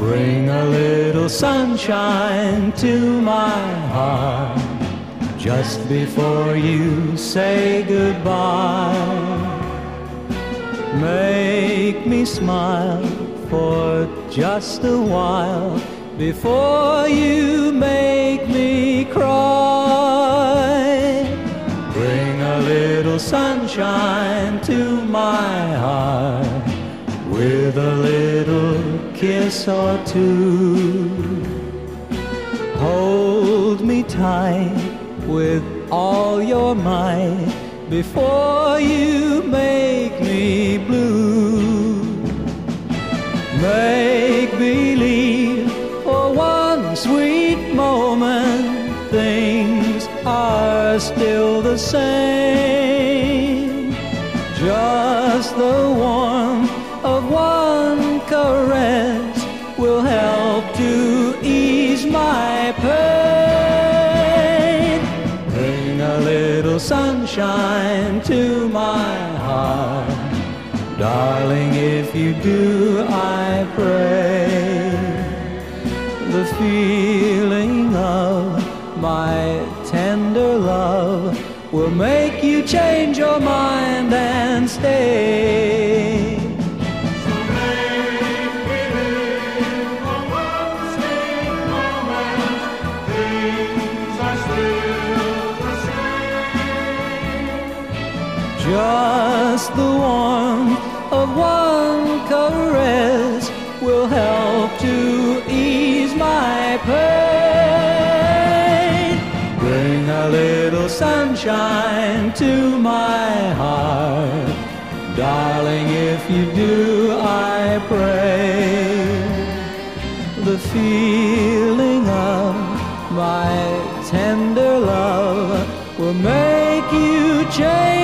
Bring a little sunshine to my heart just before you say goodbye. Make me smile for just a while before you make me cry. Bring a little sunshine to my heart with a little kiss or two. Hold me tight with all your might before you make me blue. Make believe for one sweet moment things are still the same. Just the warmth to ease my pain. Bring a little sunshine to my heart. Darling, if you do, I pray the feeling of my tender love will make you change your mind and stay. Just the warmth of one caress will help to ease my pain. Bring a little sunshine to my heart. Darling, if you do, I pray the feeling of my tender love will make you change.